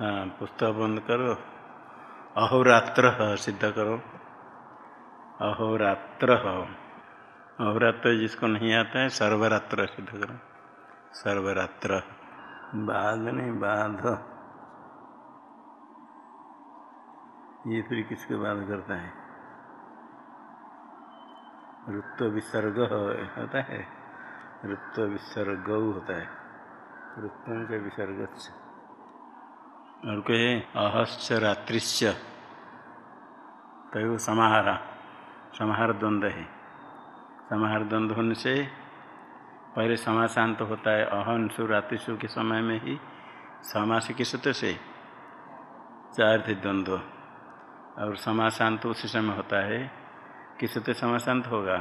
हाँ पुस्तक बंद करो। अहोरात्र सिद्ध करो। अहोरात्र। अहोरात्र जिसको नहीं आता है, सर्वरात्र सिद्ध करो। सर्वरात्र। बाध नहीं, बाध। ये फिर किसके बाध करता है? ऋत्व विसर्ग होता है। ऋत्व विसर्ग होता है। ऋत्व के विसर्ग और कहे अहश्च रात्रिश्च। तो समाहारा। समाहार द्वंद्व है। समाहार द्वंद्व होने से पहले समाशांत होता है। अहंसु रात्रिशु के समय में ही समास के सूत्र से चार थे द्वंद्व और समाशांत उसी समय होता है किस सूत्र समाशांत होगा।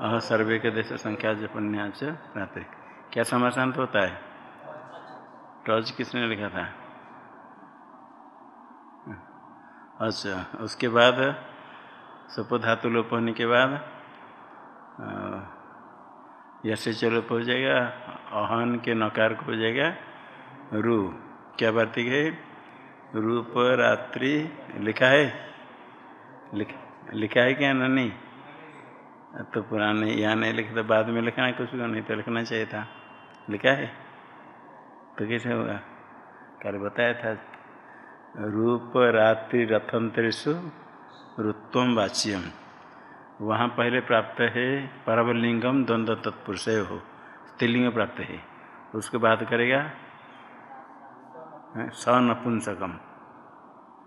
अह सर्वे के देश संख्या ज पुण्याच रात्रि। क्या समाशांत होता है? टॉर्च किसने लिखा था? अच्छा उसके बाद सपो धातु लोप होने के बाद यसे चलोप हो जाएगा अहन के नकार को हो जाएगा रू। क्या बात है रूप रात्रि लिखा है? लिख, लिखा है क्या? ना नहीं। तो पुराने यहाँ नहीं लिखा तो बाद में लिखना कुछ को नहीं तो लिखना चाहिए था। लिखा है? तो कैसे होगा? कल बताया था। रूप रात्रि रथंत्रिशु ऋत्वम वाच्यम। वहाँ पहले प्राप्त है परवलिंगम द्वंद्व तत्पुरुष हो स्त्रीलिंग प्राप्त है। उसके बाद करेगा सनपुंसकम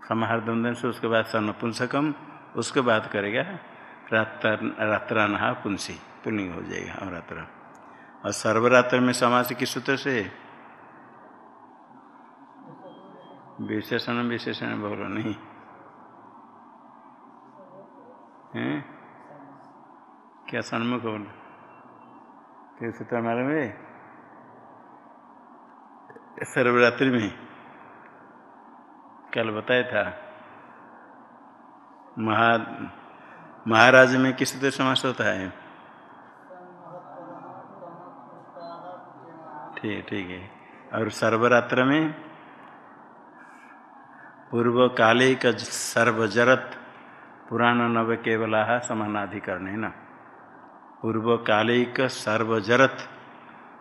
समाहार द्वंद्व से उसके बाद सनपुंसकम उसके बाद करेगा रात्रानहा पुंसी। पुलिंग हो जाएगा और रात्र और सर्वरात्र में समास किस सूत्र से विशेषण विशेषण बोलो, नहीं। हैं? क्या सन्मुख बोल कैसे तो हमारे में सर्वरात्रि में कल बताया था, महा, महाराज में किस तरह समास होता है? ठीक ठीक है। और सर्वरात्र में पूर्व काले का सर्वजरत पुराण नव केवला समानाधिकरण है न पूर्व कालिक सर्वजरत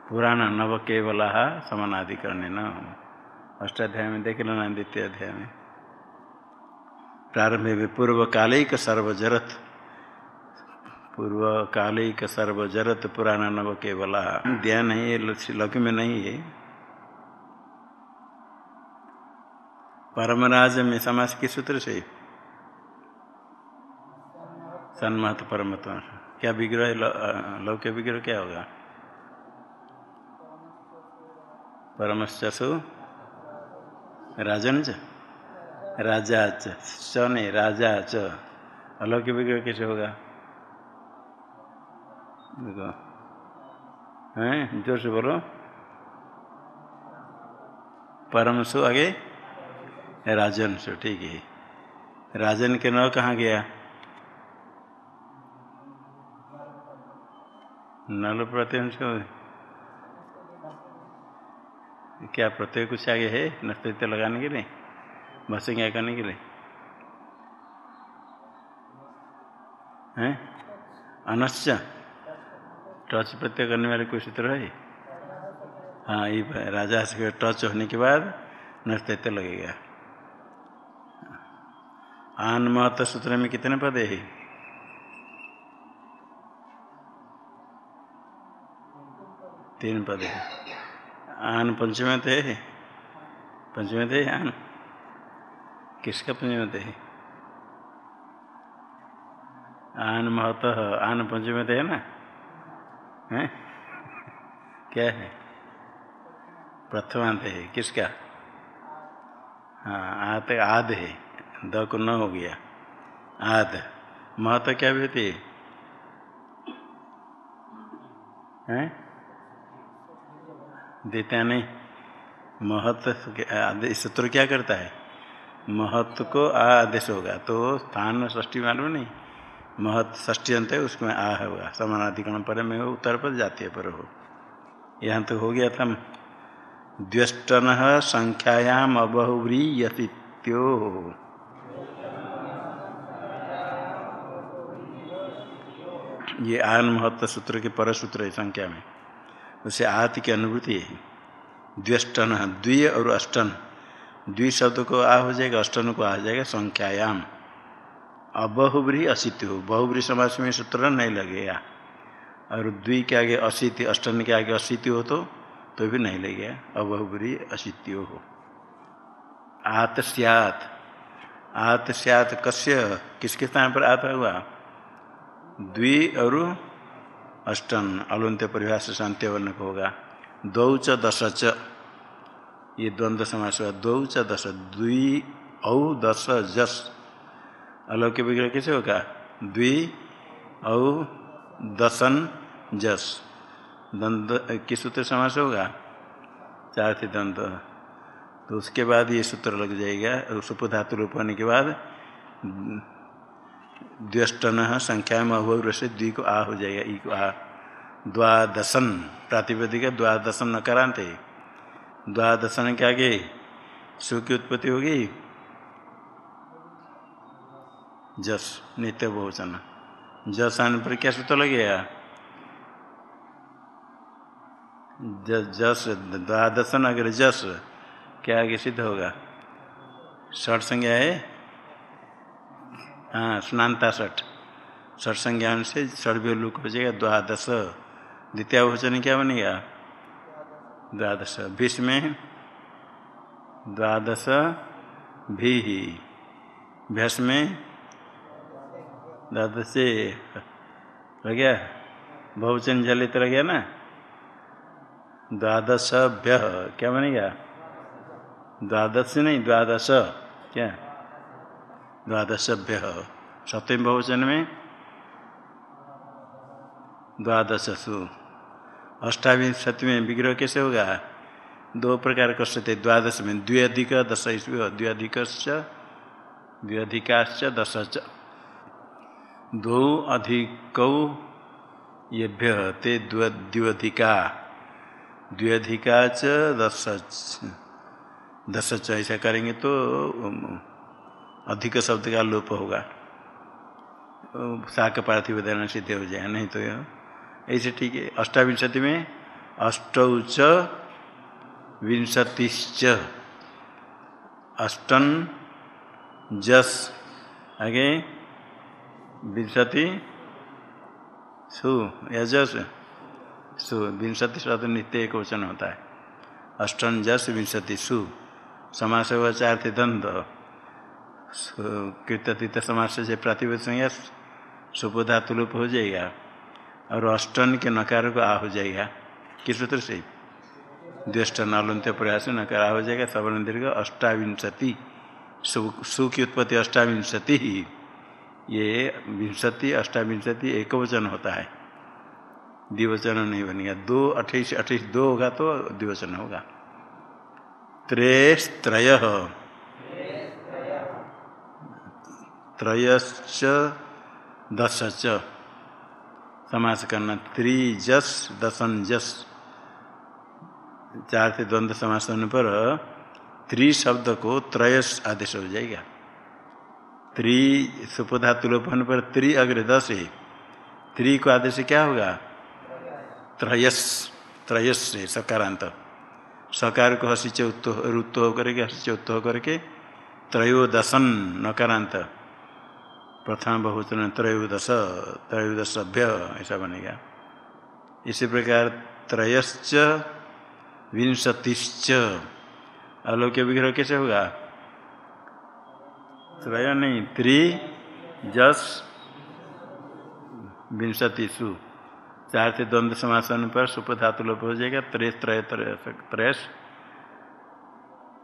पुराण नव केवला समानाधिकरण है न अष्टाध्याय में देख लेना द्वितीय अध्याय में प्रारंभ में पूर्व कालिक सर्वजरत पूर्व कालिक सर्वजरत पुराण नव केवला। दिया नहीं है लघु में नहीं है। परमराज में समाज के सूत्र से? सन्मत परमत्व। क्या विग्रह लौक्य विग्रह क्या होगा? परमश्चसु? राजन च राजा च नहीं राजा च अलौक्य विग्रह कैसे होगा? देखो। हैं? ज़ोर से बोलो। परमसु आगे? राजन, सु ठीक है। राजन के नौ कहाँ गया? नल प्रत्यय क्या प्रत्यय कुछ आगे है? नस्तित्व लगाने के लिए? क्या करने के लिए? हैं? अनश्च। टच प्रत्यय करने वाले कोई सूत्र है? हाँ ये राजा से टच होने के बाद नस्तित्व लगेगा। आन महत्व सूत्र में कितने पद है? तीन पद है। आन पंचमत है। पंचमत है आन? किसका पंचमत है आन महत आन पंचमत है ना? है? क्या है? प्रथमांत है। किसका? हाँ आत, आद है। द को न हो गया। आद। महत्व क्या होती है? देता नहीं। महत्व सूत्र क्या करता है? महत्व को आ आदेश होगा तो स्थान ष्टी मालूम नहीं। महत्व ष्टी अंत है, उसमें आ होगा। समानाधिकरण पर में हो उत्तर पर जातीय पर हो। यहाँ तो हो गया था। द्व्यष्टन संख्यायाम अबहुव्रीयतिथ्यो ये आन महत्व सूत्र के पर सूत्र है संख्या में। उसे आत की अनुभूति है। द्व्यष्टन द्वि और अष्टन। द्वि शब्द को आ हो जाएगा, अष्टन को आ जाएगा, संख्यायाम। अबहुब्री असित हो। बहुब्री समाज में सूत्र नहीं लगेगा। और द्वि के आगे असित अष्टन के आगे असित हो तो तो भी नहीं लगेगा। अबहुब्री असित हो। आत सियात। आत सियात कस्य? किसके स्थान पर आता हुआ? द्वि और अष्टन अलुंत्य परिभाष शांति वर्ण को होगा। दौ च दश च ये द्वंद्व समास हुआ। दौ च दश। द्वि औ दश जस। अलौक्य विग्रह कैसे होगा? द्वि औ दसन जस। द्वंद्व किस सूत्र समास होगा? चार थी द्वंद्व। तो उसके बाद ये सूत्र लग जाएगा। सुपधातु रूप होने के बाद द्व्यष्टन संख्या में अभौर से द्वि को आ हो जाएगा, ई को आ। द्वादशन प्रातिपदिक द्वादशन नकारांत है द्वादशन के आगे सु की उत्पत्ति होगी। जस, नित्य बहुचन जस आने पर क्या सूत्र लगेगा जस द्वादशन अगर जस, क्या आगे सिद्ध होगा? षठ संज्ञा है। हाँ स्नानता षठ षठ संज्ञान से षडव्य लुक हो जाएगा, द्वादश। द्वितीय भोजन क्या बनेगा? द्वादश। बीस में द्वादश भी भैंस में द्वादश। लग गया? बहुवचन जलित रह गया ना? द्वादश भ्य। क्या बनेगा? द्वादश नहीं, द्वादश। क्या? द्वादशभ्य। सप्तम बहुवचन में द्वादशसु। अष्टाविंशति में विग्रह कैसे होगा? दो प्रकार कर सकते द्वादश में द्व्यधिक दश द्व्यधिक द्व्यधिकाश्च दश दो अधिक येभ्य ते द्व्यधिका द्व्यधिका च दश दश ऐसा करेंगे तो अधिक शब्द का लोप होगा। शाक पार्थिव देना सिद्ध हो जाए, नहीं तो ऐसे ठीक है। अष्टाविंशति में, अष्टौच विंशतिश्च, अष्टन जस, आगे, विंशति, सु, या जस, सु, विंशति शब्द नित्य एक वचन होता है। अष्टन जस, विंशति सु, समास चार थे द्वंद्व कृततीत समास से प्रातिपद संज्ञा सुपधातुलूप हो जाएगा, और अष्टन के नकार को आ हो जाएगा। किस सूत्र से? द्वेष्ट नालंत्य प्रयास नकार आ हो जाएगा सवर्ण दीर्घ, अष्टाविंशति। सु की उत्पत्ति अष्टाविंशति ही। ये विंशति, अष्टाविंशति एक वचन होता है। द्विवचन नहीं बनेगा। दो अट्ठाईस अट्ठाईस दो होगा तो द्विवचन होगा। त्रेस्त्रय त्रयश्च दशच समास करना त्रिजस दसन जस चार से द्वंद्व समास होने पर त्रि शब्द को त्रयस आदेश हो जाएगा। त्रि सुपधातुलोप होने पर त्रि अग्र दस है त्रि को आदेश क्या होगा? त्रयस त्रयस से सकारांत। सकार को हसी चौथ, रुत्त होकर के, हसी चौथ होकर के त्रयोदशन नकारांत। प्रथम बहुचन त्रयोदश त्रयोदश सभ्य ऐसा बनेगा इसी प्रकार त्रयश्च, विंशतिश्च। अलौक्य विग्रह कैसे होगा? त्रय नहीं, त्रि, जस विंशतिशु चार से द्वंद्व समासन पर सुपधातु लोप हो जाएगा। त्रेस त्रय त्रयस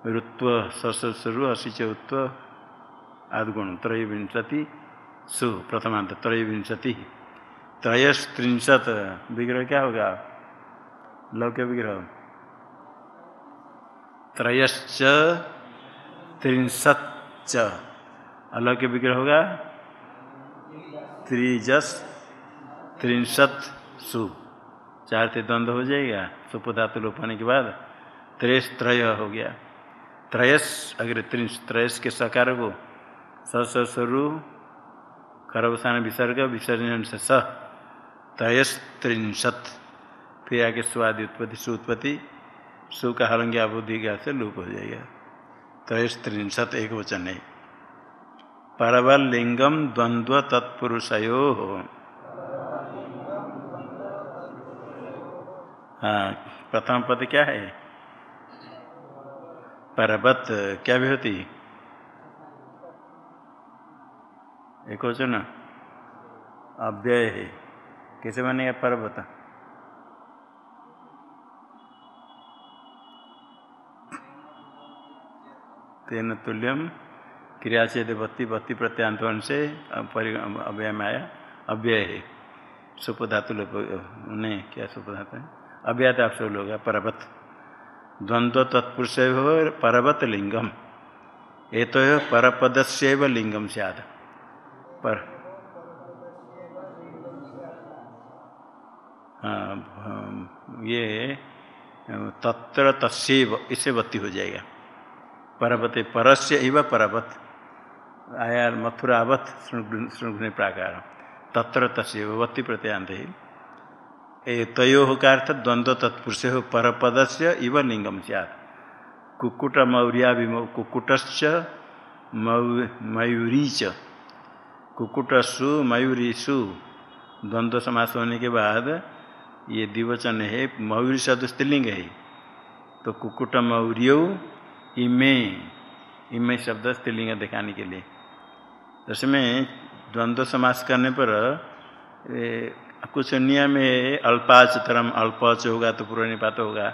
ऋत्व ससुरु अशिच उत्व आदगुण त्रयोविंशति सु प्रथमांत त्रयोविंशति। त्रयस्त्रिंशत विग्रह क्या होगा? लौक्य विग्रह। त्रयश्च त्रिंशत अलौक्य विग्रह होगा? त्रिजस त्रिंशत सु। चार से द्वंद्व हो जाएगा सुपधातु लोप होने के बाद त्रेस त्रय हो गया। त्रयस, अगर त्रयस के सकार को ससरु खरवसान विसर्ग, विसर्जन से स त्रयस त्रिंशत फिर आगे स्वादि उत्पत्ति सुत्पत्ति सु का हलंग्या बुद्धि से लूप हो जाएगा। त्रयस त्रिंशत एक वचन है। परवल लिंगम द्वंद्व तत्पुरुषयो। हाँ प्रथम पद क्या है? परबत क्या भी होती एक वचन अव्यय है। कैसे बनेगा पर्वत तेन तुल्यम क्रिया से बत्ती बत्ती प्रत्यांतवन से अव्यय में आया। अव्यय है। सुप धातु लोग नहीं क्या सुप धातु है? अव्यय आप सब लोग, पर्वत। द्वंद्व तत्पुरुष हो पर्वत लिंगम। ये तो परपद से लिंगम से आद पर। हाँ ये तत्र तस्व इससे बत्ती हो जाएगा। पर्वत, परस्य इव पर्वत। आया मथुरावत श्रृंखने प्राकार। तत्र तस्वती प्रत्यांत ही तयो का अर्थ द्वंद्व तत्पुरुष हो परपद से इव लिंगम सैद कुकुट मौर्या कुकुटश्च मयूरी च। कुकुटसु मयूरीसु, द्वंद्व समास होने के बाद ये द्विवचन है, मयूरी शब्द स्त्रीलिंग है। तो कुकुट मौर्य इमे इमे शब्द स्त्रीलिंग दिखाने के लिए। उसमें द्वंद्व समास करने पर कुछ नियम है, अल्पाच तरम, अल्पच होगा तो पूर्व निपात होगा।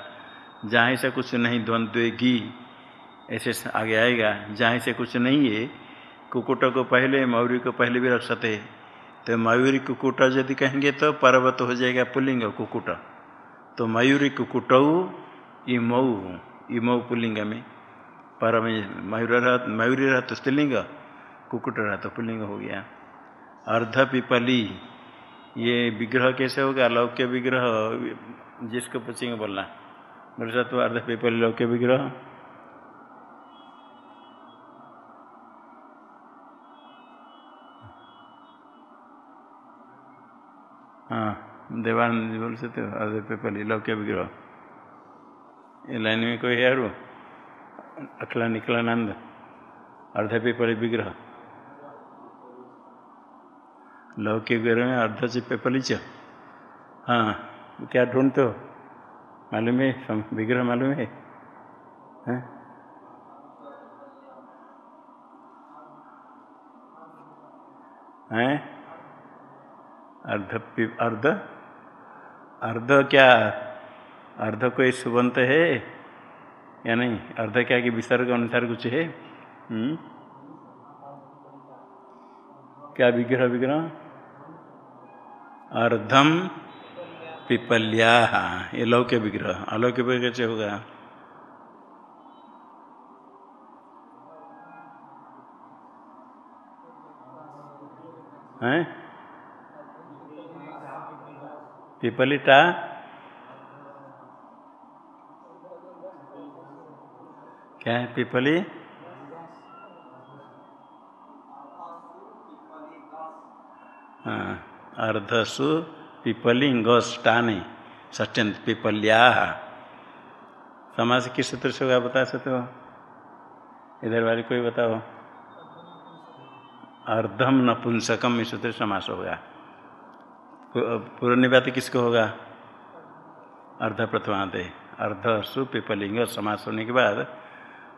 जहाँ से कुछ नहीं द्वंद्वेगी, ऐसे आगे आएगा। जहाँ से कुछ नहीं है कुकुट को पहले मयूरी को पहले भी रख सकते तो मयूरी कुकुट यदि कहेंगे तो पर्वत हो जाएगा पुलिंग कुकुट। तो मयूरी कुकुटऊ, इमऊ इमऊ पुलिंग में। पर मयूर रह, मयूरी रह तो स्त्रीलिंग, कुकुट रहा तो पुलिंग हो गया। अर्ध पिपली, ये विग्रह कैसे होगा? लौक्य विग्रह, जिसको पूछेंगे बोलना। मेरे तो अर्ध पिपली, लौक्य विग्रह। हाँ देवानंद जी बोल सकते हो अर्ध पिपली लौक्य विग्रह ये लाइन में कोई है रो? अखला निखलानंद अर्ध पिपली विग्रह लौकिक विग्रह में अर्ध से पेपलिच हाँ क्या ढूंढते हो? मालूम है विग्रह मालूम है। हैं? हैं? अर्ध अर्ध? अर्ध क्या? अर्ध कोई सुबंत है? या नहीं? अर्ध क्या कि विसर्ग अनुसार कुछ है? हुँ? क्या विग्रह विग्रह? अर्धम पिपल्या। ये लौक्य विग्रह। अलौक्य विग्रह से होगा? हैं? पिपलिटा क्या है पिपली? हाँ अर्धसु पिपलिंग टाने षष्ट्यंत पिपल्या समाज किस सूत्र से होगा बता सकते हो? इधर वाले कोई बताओ। अर्धम नपुंसकम इस सूत्र समास होगा पूर्व निपात किसको होगा? अर्ध प्रथमांत अर्ध सु पिपलिंग समास होने के बाद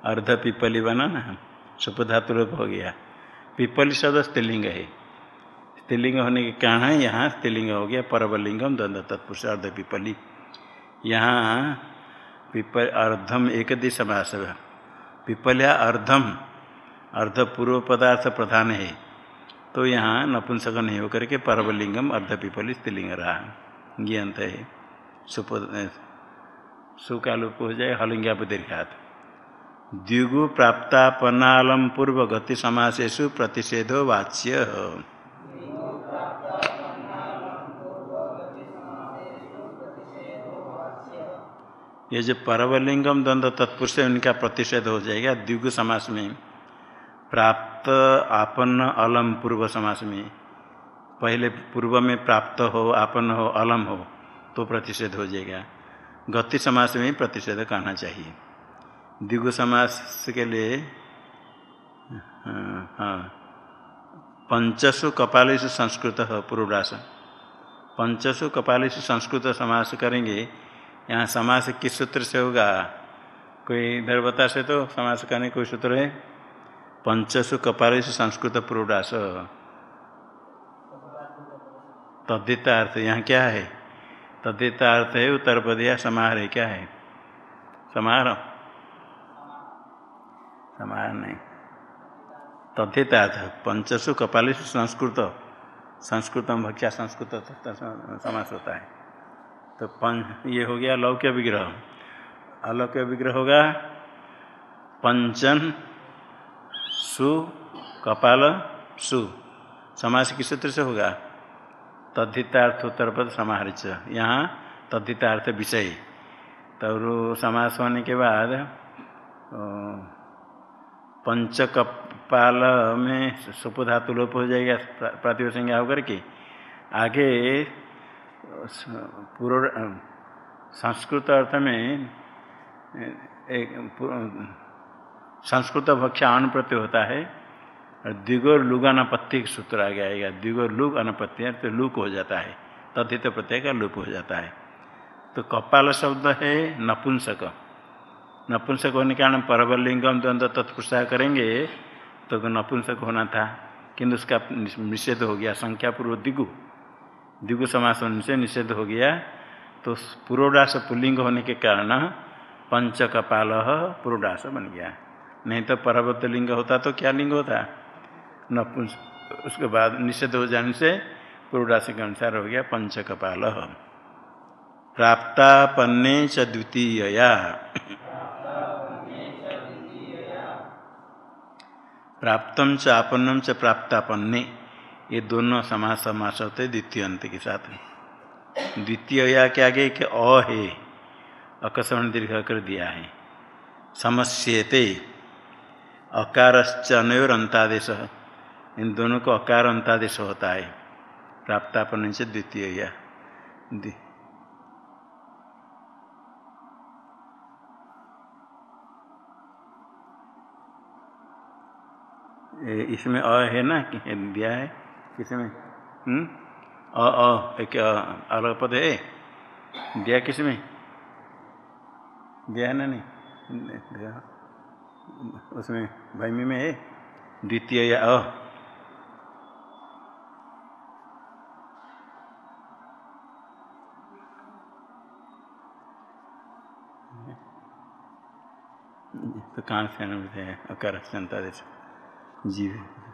अर्ध पिपली बना ना। सुपधातु रूप हो गया। पिपली शब्द स्त्रीलिंग है। स्त्रीलिंग होने के कारण है यहाँ स्त्रीलिंग हो गया, परवलिंगम द्वंद्व तत्पुरुष, अर्ध पिपली। यहाँ पिपल अर्धम एक दि समास पिपल्या अर्धम, अर्ध पूर्व पदार्थ प्रधान है। तो यहाँ नपुंसक नहीं होकर के परवलिंगम अर्ध पिपली स्त्रीलिंग रहा अंत है। सुप सुकालुप हो जाए हलिंग्याप दीर्घात द्विगु प्राप्तापनालम पूर्व गति समासेशु प्रतिषेधो वाच्य। ये जो परवलिंगम द्वंद्व तत्पुरुष है, उनका प्रतिषेध हो जाएगा द्विगु समास में। प्राप्त आपन अलम पूर्व समास में पहले पूर्व में प्राप्त हो आपन हो अलम हो तो प्रतिषेध हो जाएगा। गति समास में प्रतिषेध कहना चाहिए। द्विगु समास के लिए हाँ, हाँ पंचसु कपालिशु संस्कृत पूर्वरास पंचसु कपालिशु संस्कृत समास करेंगे यहाँ समास किस सूत्र से होगा? कोई इधर बता से तो समास करने कोई सूत्र है? पंचसु कपालिशु संस्कृत पूर्वरास तद्धितार्थ यहाँ क्या है? तद्धितार्थ है उत्तर समाहार है, क्या है? समाहार समाहार नहीं। तद्धितार्थ पंचसु कपालिशु संस्कृत। संस्कृतम भक्षा संस्कृत समास होता है। तो पंच ये हो गया लौक्य विग्रह। अलौक्य विग्रह होगा पंचन सु, कपाल, सु। समास किस सूत्र से होगा। तद्धितार्थ उत्तर पद समाहरिच। यहाँ तद्धितार्थ विषय। तो समास होने के बाद पंच कपाल में सुपधातु लोप हो जाएगा प्रातिभ संज्ञा होकर के। आगे पूर्व, संस्कृत अर्थ में एक संस्कृत भक्षा अनुप्रत्य होता है, और द्विगोर लुग अनपत्ति सूत्र आ गया है द्विगोर लुग अनपत्ति तो लुक हो जाता है। तथित तो प्रत्यय का लुप हो जाता है। तो कपाल शब्द है नपुंसक। नपुंसक होने के कारण परवलिंगम द्वंद्व तत्पुरुषा करेंगे तो नपुंसक होना था। किंतु उसका निषेध हो गया संख्या पूर्व दिगु। दिगु समास से निषेध हो गया। तो पुरोडास पुल्लिंग होने के कारण पंच कपाल पुरोडास बन गया। नहीं तो परवत लिंग होता तो क्या लिंग होता? नपुंस उसके बाद निषेध हो जाने से पुरोडास के अनुसार हो गया पंच कपाल प्राप्तापन्ने च द्वितीयया। प्राप्तम च आपन्नम च प्राप्तापन्ने। ये दोनों समास समास होते द्वितीय अंत के साथ द्वितीय या क्या आगे कि अ है अकस्मण दीर्घ कर दिया है। समस्येते। अकारश्च अंतादेश इन दोनों को अकार अंतादेश होता है। प्राप्तापन से द्वितीय या इसमें अ है ना कि दिया है? किसमें? हम्म? अ अ, एक अलग पद है। दिया किसमें? दिया है ना नहीं? उसमें भैमी में है? द्वितीय या अ? तो कहाँ से है? अकार संता जीव।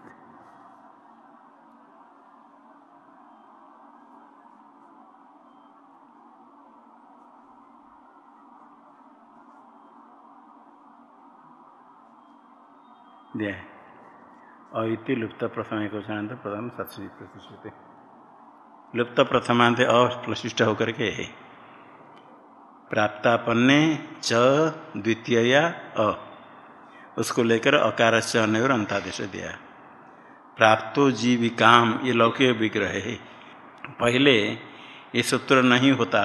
दिया है। अति लुप्त प्रथम घोषणांत प्रथम सत्सरी प्रतिश्रुति लुप्त प्रथमांत अप्रशिष्ट होकर के प्राप्तापन्ने च द्वितीय या अ। उसको लेकर अकार से अन्य और अंतादेश दिया। प्राप्तो जीविकाम, ये लौकिक विग्रह है। पहले ये सूत्र नहीं होता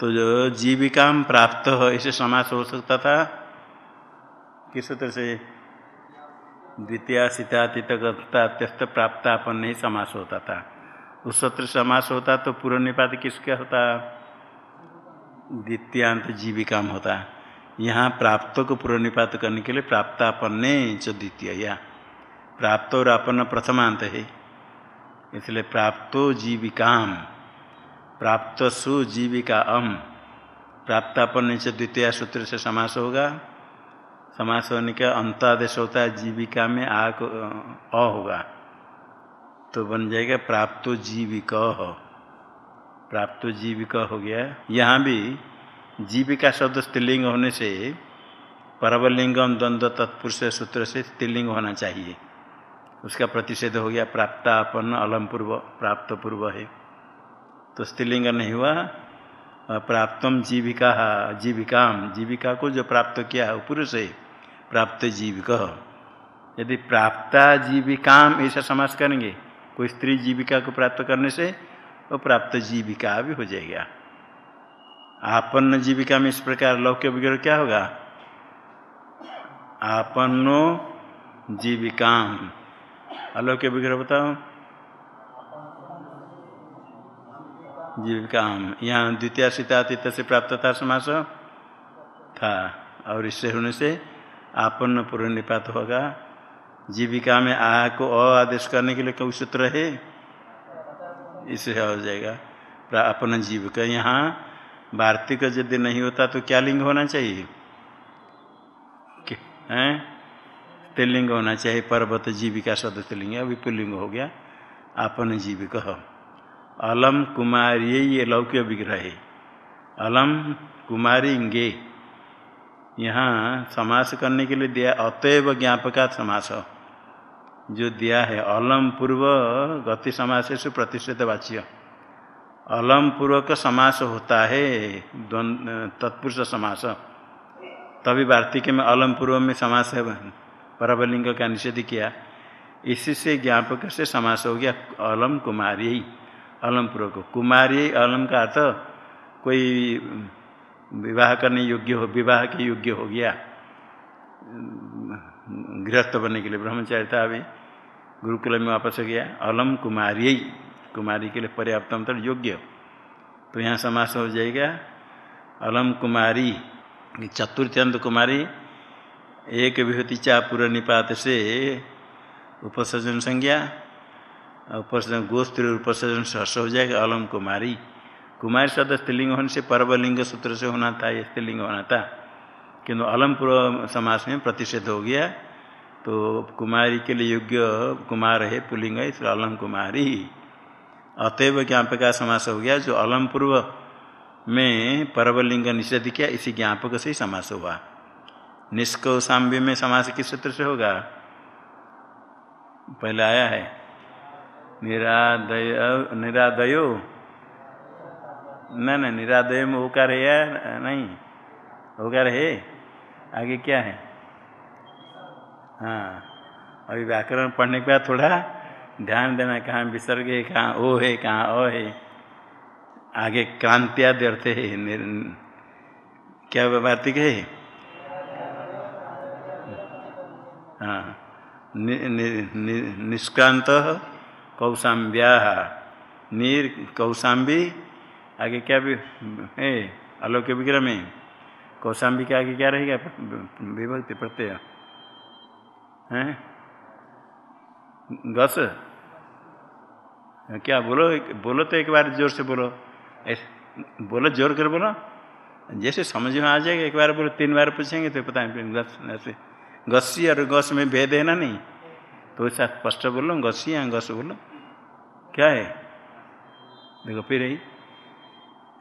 तो जो जीविकाम प्राप्त हो ऐसे समास हो सकता था। किस सूत्र से? द्वितीय सीतातीत प्राप्तापन नहीं समास होता था उस सत्र समास होता तो पूर्व निपात किसका होता? द्वितीयांत जीविका में होता। यहाँ प्राप्त को पूर्व निपात करने के लिए प्राप्तापन्ने च द्वितीय या प्राप्त और अपन प्रथमांत है। इसलिए प्राप्तो जीविकाम। प्राप्त सु जीविका अम प्राप्तापन्ने च द्वितीय सूत्र से समास होगा। समास होने का अंतादेश होता है, जीविका में आ को अ होगा। तो बन जाएगा प्राप्तो जीविक प्राप्तो जीविक हो गया। यहाँ भी जीविका शब्द स्त्रीलिंग होने से परवलिंगम द्वंद्व तत्पुरुष सूत्र से स्त्रीलिंग होना चाहिए। उसका प्रतिषेध हो गया प्राप्तापन्न अलम पूर्व प्राप्त पूर्व है। तो स्त्रीलिंग नहीं हुआ। प्राप्तम जीविका जीविका जीविका को जो प्राप्त किया है, पुरुष है प्राप्त जीविक। यदि प्राप्ता जीविकाम ऐसा समास करेंगे, कोई स्त्री जीविका को प्राप्त करने से, वो प्राप्त जीविका भी हो जाएगा। आपन्न जीविका में इस प्रकार लौक्य वगैरह क्या होगा? आपन्नो जीविकाम। अलौक्य वगैरह बताओ। जीविकाम। यहाँ द्वितीय सीतातीत से प्राप्त था समास? था। और इससे होने से आपन्न पूर्व निपात होगा। जीविका में आ को अ आदेश करने के लिए कोई सूत्र है इससे हो जाएगा। अपना जीविका यहाँ वार्तिक यदि नहीं होता तो क्या लिंग होना चाहिए? हैं? तिलिंग होना चाहिए, पर्वत जीविका सदस्य लिंग अभी पुलिंग हो गया। अपन जीविक अलम कुमारी ये लौक्य विग्रह। है अलम कुमारी गे यहाँ समास करने के लिए दिया अतएव ज्ञापका समास। जो दिया है, अलम पूर्व गति समास से प्रतिष्ठित वाच्य। अलम पूर्वक समास होता है तत्पुरुष समास। तभी वार्तिक में अलम पूर्व में समास है का निषेध किया। इसी से ज्ञापक से समास हो गया अलम कुमारी। अलम पूर्वक। कुमारी अलम का अर्थ कोई विवाह करने योग्य हो, विवाह के योग्य हो गया। गृहस्थ बनने के लिए ब्रह्मचारी था अभी गुरुकुल में वापस हो गया। अलम कुमारी कुमारी के लिए पर्याप्त अंतर योग्य तो यहाँ समास हो जाएगा। अलम कुमारी चतुर्थ्यंत कुमारी, एक विभूति चा पूर्व निपात से उपसर्जन संज्ञा, उपसर्जन गोस्त्र उपसर्जन सहस हो जाएगा। अलम कुमारी। कुमारी शब्द स्त्रीलिंग होने से पर्वलिंग सूत्र से होना था ये स्त्रीलिंग होना था किंतु अलमपुर समास में प्रतिषेध हो गया। तो कुमारी के लिए योग्य कुमार है, पुलिंग है, इसलिए अलम कुमारी। अतएव ज्ञापक का समास हो गया, जो अलम पूर्व में परवलिंग निषेध किया, इसी ज्ञापक से ही समास हुआ। निष्कौसाम्बी में समास किस सूत्र से होगा? पहले आया है। निरादय, निरादयो न न निरादय में होकर है या नहीं? होकर है? आगे क्या है? हाँ अभी व्याकरण पढ़ने के बाद थोड़ा ध्यान देना कहाँ विसर्ग है कहाँ ओ है कहाँ अ है। आगे क्रांत्यादि अर्थ है क्या वार्तिक है? हाँ नि, नि, नि, निष्क्रांत कौशाम्ब्या नीर कौशाम्बी आगे क्या भी है अलौक्य विग्रह में, कौशाम्बी के आगे क्या रहेगा? विभक्ति प्रत्यय हैं। गस? क्या बोलो बोलो तो एक बार ज़ोर से बोलो। ऐसे, बोलो ज़ोर कर बोलो। जैसे समझ में आ जाएगा, एक बार बोलो, तीन बार पूछेंगे तो पता नहीं, गस, ऐसे, गस्सी और गस में भेद है ना नहीं? तो ऐसा स्पष्ट बोलो, गस्सी या गस बोलो। क्या है? देखो फिर यही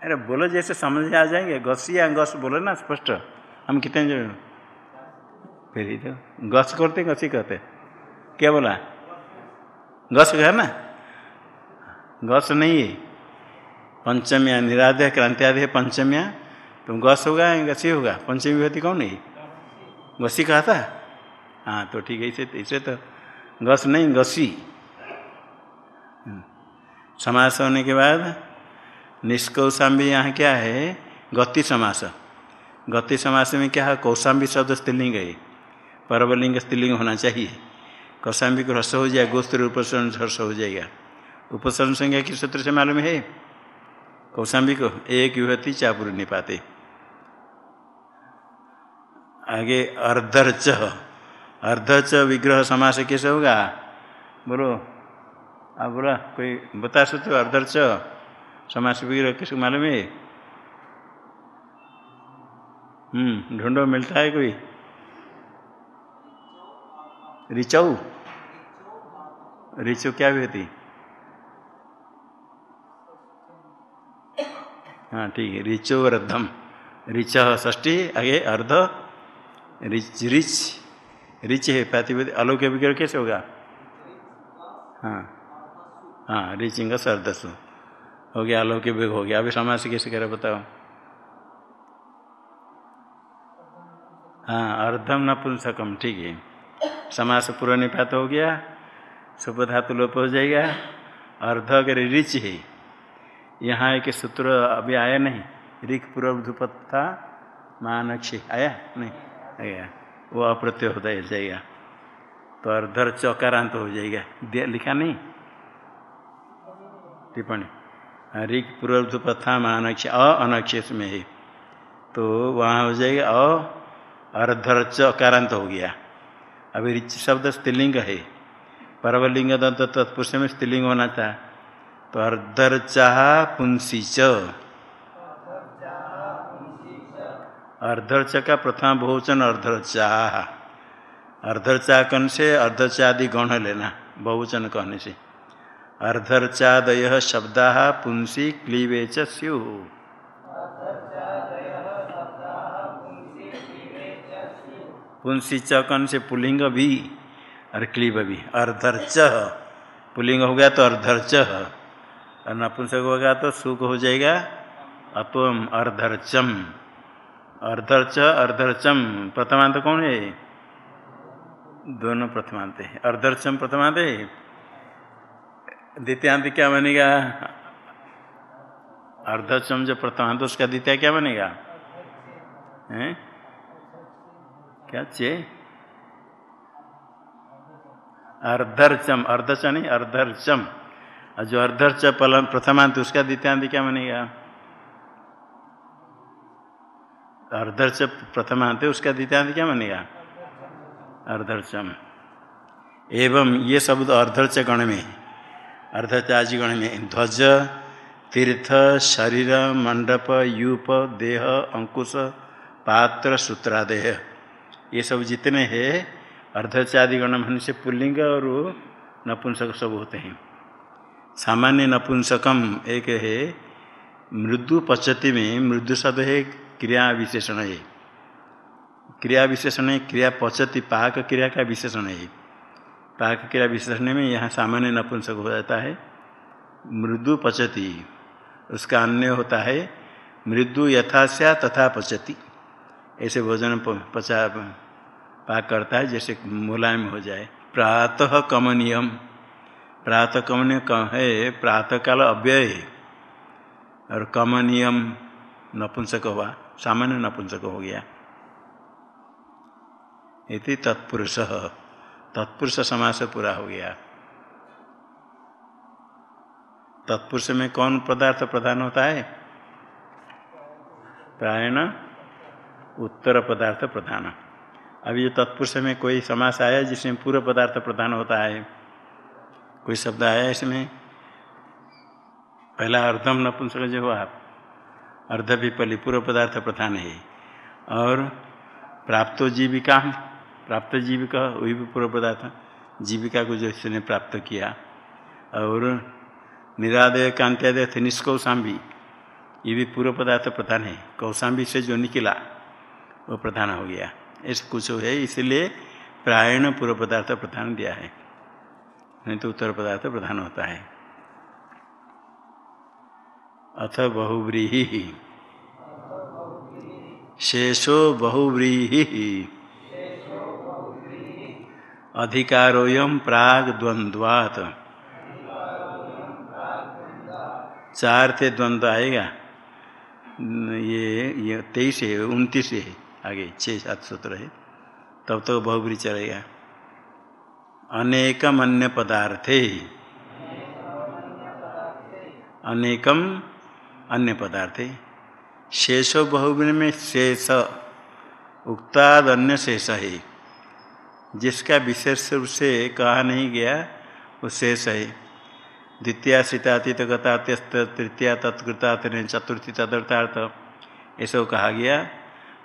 अरे बोलो जैसे समझ आ जाएँगे। गस्सी या गस, बोलो ना स्पष्ट। हम कितने जो फिर ही तो गस करते गसी कहते क्या बोला? गस है ना? गस नहीं है। पंचम्या निराध्य क्रांत्यादि है पंचम्या। तो गस होगा या गसी होगा। पंचमी विभूति कौन है? गसी कहा था? हाँ तो ठीक है, इसे इसे तो गस नहीं, गसी समास होने के बाद निष्कौशाम्बी यहाँ क्या है? गति समास। गति समास में क्या है? कौशाम्बी शब्द स्त्रीलिंग है। परवलिंग स्त्रीलिंग होना चाहिए। कौशाम्बी को रस हो जाए गोस्त्र उपसरण हर्ष हो जाएगा। उपसरण संज्ञा किस सूत्र से मालूम है? कौशाम्बी को। एक युवती चापुर निपाते। आगे अर्धर्च। अर्धच विग्रह समास कैसे होगा? बोलो। आप बोला, कोई बता सकते हो अर्धर्च? समास विग्रह किसको मालूम है? हम्म ढूंढो, मिलता है कोई? रिचऊ रिचो क्या भी होती? हाँ ठीक है, रिचो अर्धम रिच ष्टी आगे अर्ध। रिच रिच रिच है प्रातिपद अलौक्य विग्रह कैसे होगा? हाँ हाँ रिचिंग सर्दस हो गया अलौकिक वेग हो गया। अभी समास कैसे करे बताओ। हाँ अर्धम नपुंसकम ठीक है। समास पूरा निपात हो गया सुप धातु लोप हो जाएगा, अर्ध अगर रिच है, यहाँ के सूत्र अभी आया नहीं, रिक पूर्व धुपत था, मानक्षी, आया? नहीं, आया। वो अप्रत्यय होता है, जाएगा। तो अर्धर चौकारांत हो जाएगा। लिखा नहीं? टिप्पणी। ऋग पूर्व धुपथा मानक्ष अ में है तो वहाँ हो जाएगा, अ अर्धर चौकारांत हो गया। अभी रिच शब्द स्त्रीलिंग है। परवलिंग दंत तत्पुरुष में स्त्रीलिंग होना था। तो अर्धर चाह पुंसी च अर्धर्च का प्रथम बहुवचन अर्धर्चाह अर्धर्चा। कन से अर्धचादि गण लेना, बहुवचन कहने से। अर्धर्चादय शब्द पुंसी क्लीवे च्यु पुंसी चकन से? पुलिंग भी। और क्लीब भी। अर्धर्च। पुलिंग हो गया तो अर्धर्च। और नपुंसक होगा तो सुख हो जाएगा। अपम अर्धर्चम। अर्धर्च, अर्धर्चम। प्रथमांत कौन है? दोनों प्रथमांत है। अर्धर्चम प्रथमांत है। द्वितीयांत क्या बनेगा? अर्ध चम जो प्रथमांत उसका द्वितीय क्या बनेगा? हैं? क्या चे? अर्धर्चम अर्धच नहीं, अर्धर्चम। और जो अर्धर्च प्रथमांत उसका द्वितीयांत क्या बनेगा? अर्धर्च प्रथमांत उसका द्वितीयांत क्या बनेगा? अर्धर्चम। एवं ये शब्द अर्धर्च गण में। अर्धचाजी गण में ध्वज, तीर्थ, शरीर, मंडप, यूप, देह, अंकुश, पात्र, सूत्रादेह। ये सब जितने हैं अर्धचादि गण मन से पुल्लिंग और नपुंसक सब होते हैं। सामान्य नपुंसकम एक है, मृदु पचति में मृदु शब्द है, क्रिया विशेषण है। क्रिया विशेषण है, क्रिया पचति, पाक क्रिया का विशेषण है। पाक क्रिया विशेषण में यहाँ सामान्य नपुंसक हो जाता है, मृदु पचति। उसका अन्य होता है, मृदु यथास्या तथा पचति। ऐसे भोजन पचा, पाक करता है, जैसे मुलायम हो जाए। प्रातः कमनियम। प्रातः कमनीय कम है प्रातः काल अव्यय और कमनियम नपुंसक हुआ, सामान्य नपुंसक हो गया। इति तत्पुरुष। तत्पुरुष समास पूरा हो गया। तत्पुरुष में कौन पदार्थ प्रधान होता है? प्रायण, उत्तर पदार्थ प्रधान। अभी तत्पुरुष में कोई समास आया जिसमें पूर्व पदार्थ प्रधान होता है? कोई शब्द आया इसमें? पहला अर्धम नपुंसक जो हुआ, अर्ध विपली पूर्व पदार्थ प्रधान है। और प्राप्तो जीविका प्राप्त जीविका, वही भी पूर्व पदार्थ, जीविका को जो इसने प्राप्त किया। और निरादय कांत्यादय थे, निष्कौशाम्बी, ये भी पूर्व पदार्थ प्रधान है। कौशाम्बी से जो निकला, वो प्रधान हो गया। ऐसे कुछ है इसलिए प्रायण पूर्व पदार्थ प्रधान दिया है। नहीं तो उत्तर पदार्थ प्रधान होता है। अथ बहुव्रीहि। शेषो बहुव्रीहि। अधिकारोयम प्राग द्वंद्वात चार थे द्वंद्व आएगा। ये ये तेईस है उनतीस है, आगे छः सात सूत्र है। तब तो बहुबरी चलेगा। अनेकम अन्य पदार्थे। अनेकम अन्य पदार्थे। शेषो बहुबरी में शेष। उक्ताद अन्य शेष है। जिसका विशेष रूप से कहा नहीं गया वो शेष है द्वितीय सीतातीत गतात्यस्त तृतीय तत्कृतार्थ चतुर्थी तदर्थार्थ ऐसा कहा गया।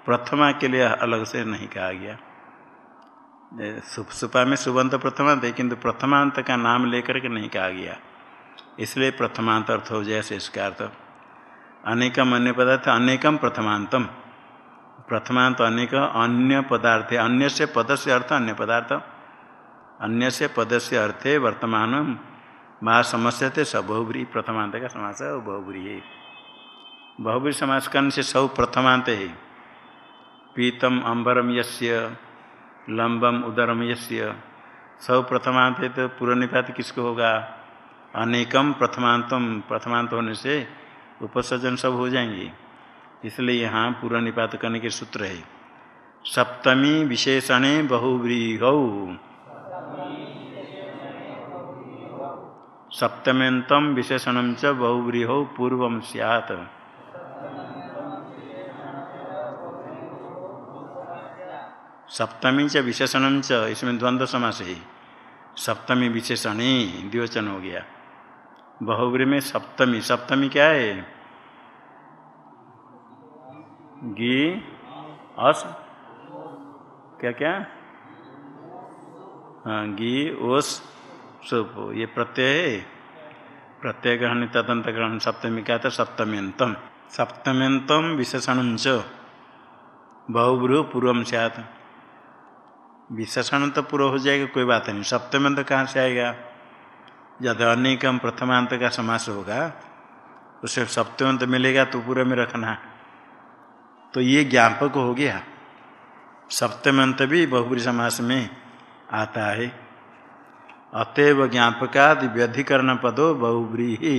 प्रथमा के लिए अलग से नहीं कहा गया। सुपा में सुबंत प्रथमांत है किंतु प्रथमांत का नाम लेकर के नहीं कहा गया। इसलिए प्रथमांत अर्थ हो जाए शेष का अर्थ। अनेकम अन्य पदार्थ, अनेकम प्रथमांतम। प्रथमांत अनेक अन्य पदार्थ अन्य से पद से अर्थ, अन्य पदार्थ अन्य से पद से अर्थे वर्तमान माँ थे सब बहुब्री प्रथमांत का समास बहुब्री है। बहुब्री समास करने से सब प्रथमांत है। पीतम, अंबरम यस्य, लंबम, उदरम यस्य सब प्रथमांत है तो पूर्व निपात किसको होगा? अनेकम प्रथमांतम, प्रथमांत होने से उपसर्जन सब हो जाएँगे। इसलिए यहाँ पूर्व निपात करने के सूत्र है। सप्तमी विशेषणे बहुव्रीह। सप्तम्यंतम विशेषण च बहुव्रीह पूर्व सैत सप्तमी च विशेषण च, इसमें द्वंद्व समास है। सप्तमी विशेषणी, द्विवचन हो गया। बहुव्री में सप्तमी। सप्तमी क्या है? गी अस, क्या क्या? हाँ गी ओस सुप ये प्रत्यय है। प्रत्यय ग्रहण तदंत ग्रहण सप्तमी क्या था सप्तम्यंतम। सप्तम्यंतम विशेषण च पूर्व सत विशेषण तो पूर्व हो जाएगा, कोई बात नहीं। सप्तम्यंत कहाँ से आएगा? जब अनेकम प्रथमांत का समास होगा, उसे सप्तमंत मिलेगा तो पूरे में रखना। तो ये ज्ञापक हो गया। सप्तम अंत भी बहुबरी समास में आता है। अतएव ज्ञापकाद व्यधिकरण पदो बहुब्री। ही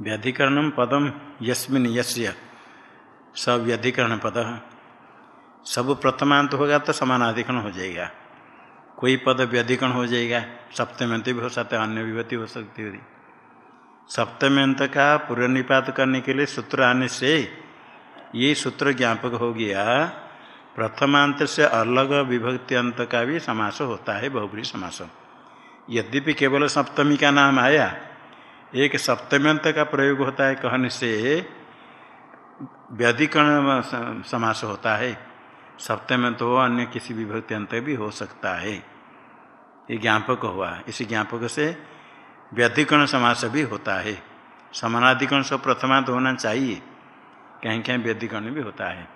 व्यधिकरण पदम यस्मिन यस्य सब व्यधिकरण पद। सब प्रथमांत होगा तो समानाधिकरण हो जाएगा। कोई पद व्यधिकरण हो जाएगा, सप्तमंत भी हो सकता है, अन्य विभूति हो सकती है सप्तमी अंत का पुनर्निपात करने के लिए सूत्र आने से ये सूत्र ज्ञापक हो गया। प्रथमांत से अलग विभक्ति अंत का भी समास होता है बहुबरी समास। यद्यपि केवल सप्तमी का नाम आया, एक सप्तमी अंत का प्रयोग होता है कहने से व्यधिकरण समास होता है। सप्तमी अंत हो, अन्य किसी विभक्ति अंत भी हो सकता है। ये ज्ञापक हुआ। इसी ज्ञापक से व्यधिकरण समास भी होता है। समानाधिकरण सब प्रथमांत होना चाहिए। कहीं कहीं व्यधिकरण भी होता है।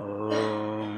ओम